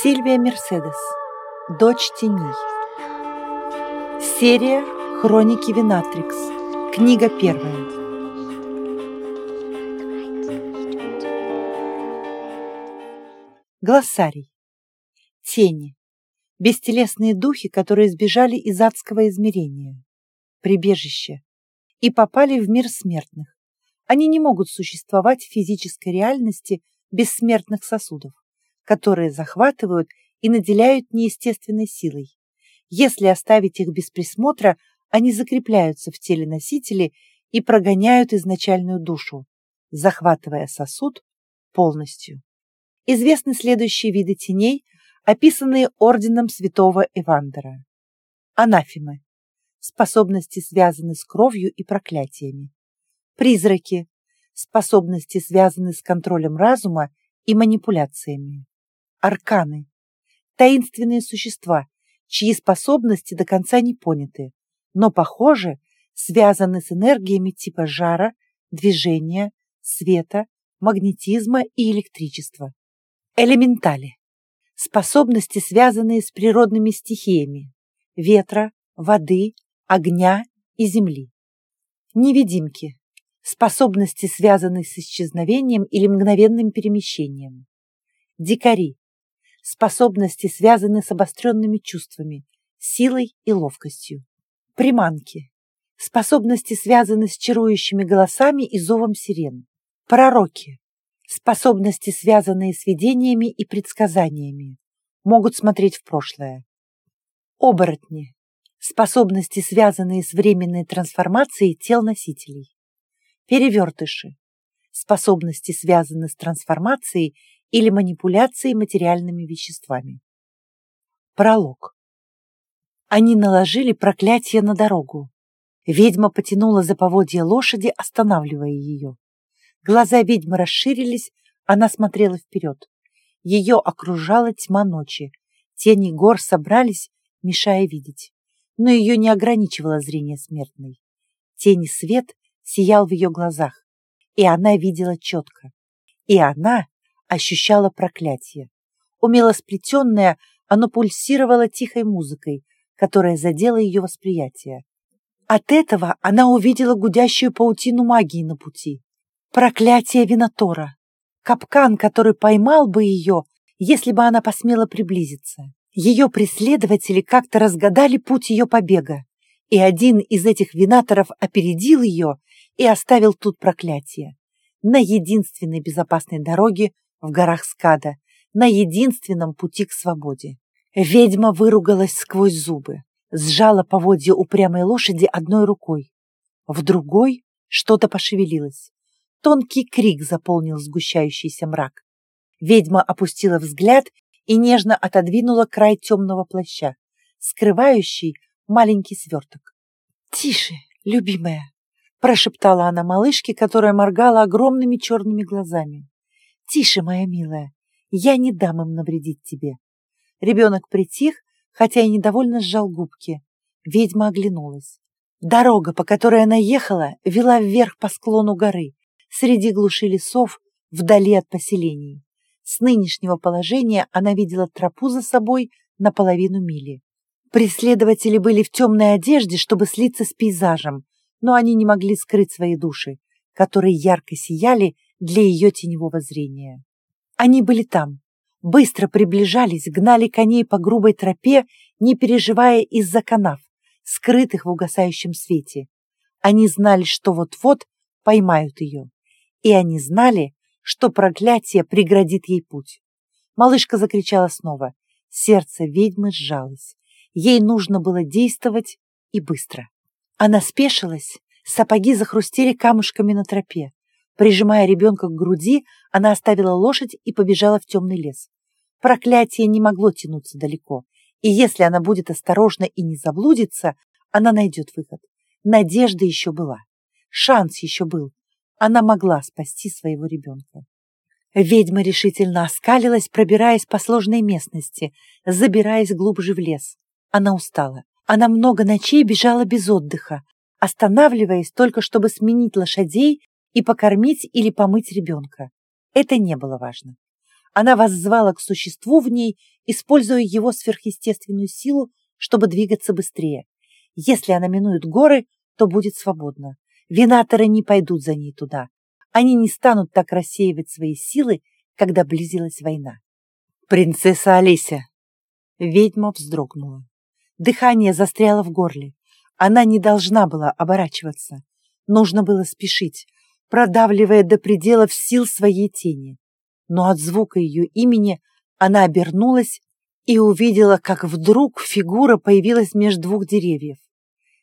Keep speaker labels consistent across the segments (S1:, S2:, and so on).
S1: Сильвия Мерседес. Дочь теней. Серия Хроники Винатрикс. Книга первая. Глоссарий. Тени. Бестелесные духи, которые сбежали из адского измерения. Прибежище. И попали в мир смертных. Они не могут существовать в физической реальности без смертных сосудов которые захватывают и наделяют неестественной силой. Если оставить их без присмотра, они закрепляются в теле носителя и прогоняют изначальную душу, захватывая сосуд полностью. Известны следующие виды теней, описанные орденом святого Эвандера. Анафемы. Способности связаны с кровью и проклятиями. Призраки. Способности связаны с контролем разума и манипуляциями арканы, таинственные существа, чьи способности до конца не поняты, но, похоже, связаны с энергиями типа жара, движения, света, магнетизма и электричества. Элементали. Способности, связанные с природными стихиями – ветра, воды, огня и земли. Невидимки. Способности, связанные с исчезновением или мгновенным перемещением. Дикари способности связаны с обостренными чувствами, силой и ловкостью. Приманки. Способности связаны с чарующими голосами и зовом сирен. Пророки. Способности, связанные с видениями и предсказаниями. Могут смотреть в прошлое. Оборотни. Способности, связанные с временной трансформацией тел носителей. Перевертыши. Способности связаны с трансформацией или манипуляцией материальными веществами. Пролог. Они наложили проклятие на дорогу. Ведьма потянула за поводья лошади, останавливая ее. Глаза ведьмы расширились, она смотрела вперед. Ее окружала тьма ночи. Тени гор собрались, мешая видеть. Но ее не ограничивало зрение смертной. Тень свет сиял в ее глазах, и она видела четко. И она ощущала проклятие. Умело сплетенное, оно пульсировало тихой музыкой, которая задела ее восприятие. От этого она увидела гудящую паутину магии на пути. Проклятие Винотора. Капкан, который поймал бы ее, если бы она посмела приблизиться. Ее преследователи как-то разгадали путь ее побега, и один из этих винаторов опередил ее и оставил тут проклятие. На единственной безопасной дороге в горах Скада, на единственном пути к свободе. Ведьма выругалась сквозь зубы, сжала поводья упрямой лошади одной рукой. В другой что-то пошевелилось. Тонкий крик заполнил сгущающийся мрак. Ведьма опустила взгляд и нежно отодвинула край темного плаща, скрывающий маленький сверток. «Тише, любимая!» – прошептала она малышке, которая моргала огромными черными глазами. «Тише, моя милая, я не дам им навредить тебе». Ребенок притих, хотя и недовольно сжал губки. Ведьма оглянулась. Дорога, по которой она ехала, вела вверх по склону горы, среди глуши лесов, вдали от поселений. С нынешнего положения она видела тропу за собой на половину мили. Преследователи были в темной одежде, чтобы слиться с пейзажем, но они не могли скрыть свои души, которые ярко сияли для ее теневого зрения. Они были там, быстро приближались, гнали коней по грубой тропе, не переживая из-за канав, скрытых в угасающем свете. Они знали, что вот-вот поймают ее. И они знали, что проклятие преградит ей путь. Малышка закричала снова. Сердце ведьмы сжалось. Ей нужно было действовать и быстро. Она спешилась, сапоги захрустели камушками на тропе. Прижимая ребенка к груди, она оставила лошадь и побежала в темный лес. Проклятие не могло тянуться далеко, и если она будет осторожна и не заблудится, она найдет выход. Надежда еще была, шанс еще был. Она могла спасти своего ребенка. Ведьма решительно оскалилась, пробираясь по сложной местности, забираясь глубже в лес. Она устала. Она много ночей бежала без отдыха, останавливаясь только, чтобы сменить лошадей и покормить или помыть ребенка. Это не было важно. Она воззвала к существу в ней используя его сверхъестественную силу, чтобы двигаться быстрее. Если она минует горы, то будет свободна. Винаторы не пойдут за ней туда. Они не станут так рассеивать свои силы, когда близилась война. «Принцесса Олеся!» Ведьма вздрогнула. Дыхание застряло в горле. Она не должна была оборачиваться. Нужно было спешить, продавливая до пределов сил своей тени. Но от звука ее имени она обернулась и увидела, как вдруг фигура появилась между двух деревьев.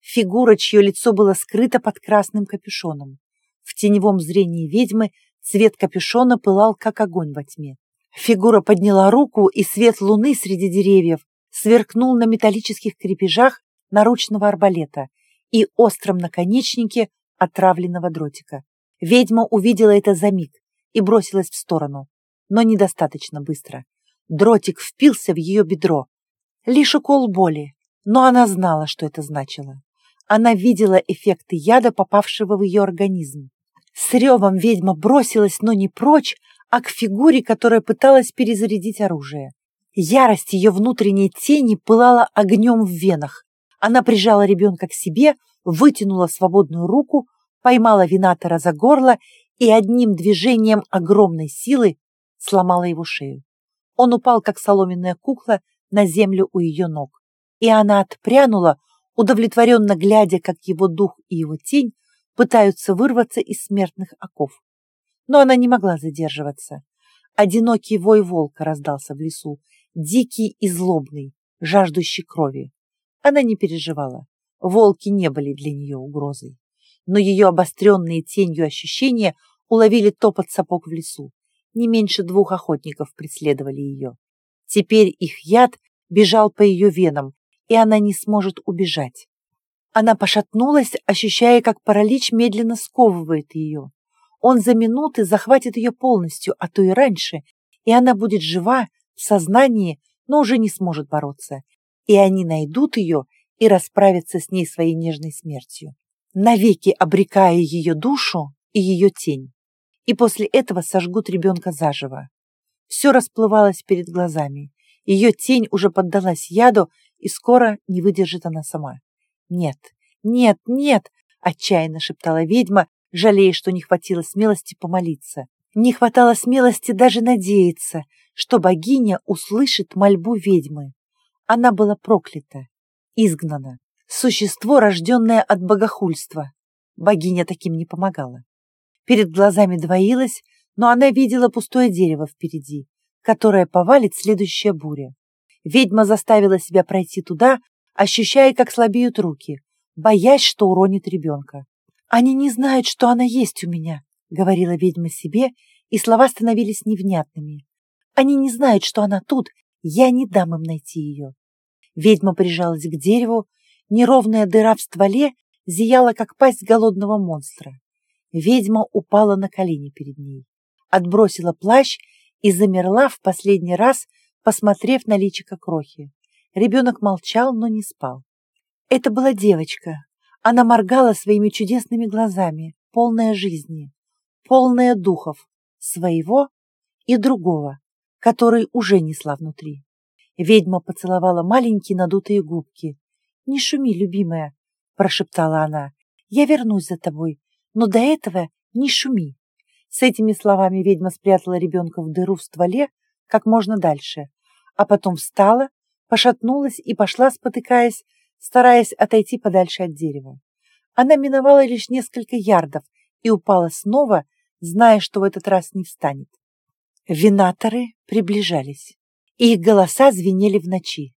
S1: Фигура, чье лицо было скрыто под красным капюшоном. В теневом зрении ведьмы цвет капюшона пылал, как огонь во тьме. Фигура подняла руку, и свет луны среди деревьев сверкнул на металлических крепежах наручного арбалета и остром наконечнике отравленного дротика. Ведьма увидела это за миг и бросилась в сторону, но недостаточно быстро. Дротик впился в ее бедро. Лишь укол боли, но она знала, что это значило. Она видела эффекты яда, попавшего в ее организм. С ревом ведьма бросилась, но не прочь, а к фигуре, которая пыталась перезарядить оружие. Ярость ее внутренней тени пылала огнем в венах. Она прижала ребенка к себе, вытянула свободную руку, поймала винатора за горло и одним движением огромной силы сломала его шею. Он упал, как соломенная кукла, на землю у ее ног. И она отпрянула, удовлетворенно глядя, как его дух и его тень пытаются вырваться из смертных оков. Но она не могла задерживаться. Одинокий вой волка раздался в лесу, дикий и злобный, жаждущий крови. Она не переживала. Волки не были для нее угрозой. Но ее обостренные тенью ощущения уловили топот сапог в лесу. Не меньше двух охотников преследовали ее. Теперь их яд бежал по ее венам, и она не сможет убежать. Она пошатнулась, ощущая, как паралич медленно сковывает ее. Он за минуты захватит ее полностью, а то и раньше, и она будет жива, в сознании, но уже не сможет бороться. И они найдут ее и расправятся с ней своей нежной смертью, навеки обрекая ее душу и ее тень. И после этого сожгут ребенка заживо. Все расплывалось перед глазами. Ее тень уже поддалась яду, и скоро не выдержит она сама. «Нет, нет, нет!» – отчаянно шептала ведьма, жалея, что не хватило смелости помолиться. Не хватало смелости даже надеяться, что богиня услышит мольбу ведьмы. Она была проклята, изгнана, существо, рожденное от богохульства. Богиня таким не помогала. Перед глазами двоилась, но она видела пустое дерево впереди, которое повалит следующая буря. Ведьма заставила себя пройти туда, ощущая, как слабеют руки, боясь, что уронит ребенка. «Они не знают, что она есть у меня», — говорила ведьма себе, и слова становились невнятными. «Они не знают, что она тут, я не дам им найти ее». Ведьма прижалась к дереву, неровная дыра в стволе зияла, как пасть голодного монстра. Ведьма упала на колени перед ней, отбросила плащ и замерла в последний раз, посмотрев на личико крохи. Ребенок молчал, но не спал. Это была девочка. Она моргала своими чудесными глазами, полная жизни, полная духов, своего и другого, который уже несла внутри. Ведьма поцеловала маленькие надутые губки. «Не шуми, любимая», — прошептала она. «Я вернусь за тобой, но до этого не шуми». С этими словами ведьма спрятала ребенка в дыру в стволе как можно дальше, а потом встала, пошатнулась и пошла, спотыкаясь, стараясь отойти подальше от дерева. Она миновала лишь несколько ярдов и упала снова, зная, что в этот раз не встанет. Винаторы приближались. Их голоса звенели в ночи.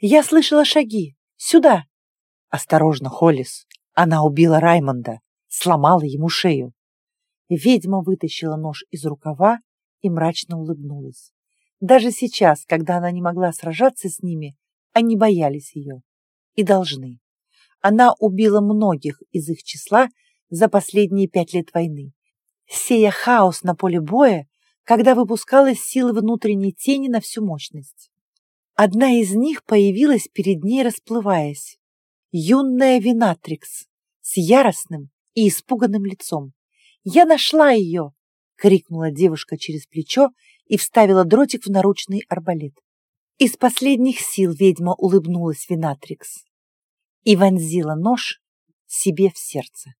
S1: «Я слышала шаги! Сюда!» «Осторожно, Холлис! Она убила Раймонда, сломала ему шею!» Ведьма вытащила нож из рукава и мрачно улыбнулась. Даже сейчас, когда она не могла сражаться с ними, они боялись ее. И должны. Она убила многих из их числа за последние пять лет войны, сея хаос на поле боя, когда выпускалась сила внутренней тени на всю мощность. Одна из них появилась перед ней, расплываясь. Юная Винатрикс с яростным и испуганным лицом. «Я нашла ее!» — крикнула девушка через плечо и вставила дротик в наручный арбалет. Из последних сил ведьма улыбнулась Винатрикс и вонзила нож себе в сердце.